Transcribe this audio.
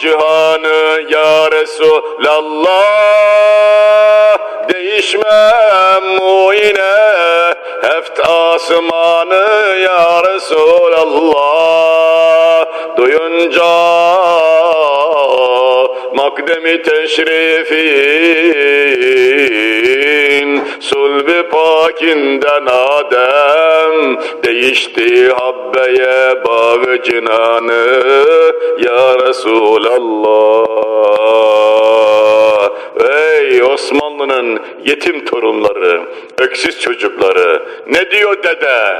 cihanı ya Resulallah. Değişmem muine heft asmanı ya Resulallah. Duyunca makdemi teşrifin Sulbi pakinden Adem. Değişti habbeye bağı cinanı. Ya Resulallah Ey Osmanlı'nın yetim torunları, öksüz çocukları Ne diyor dede?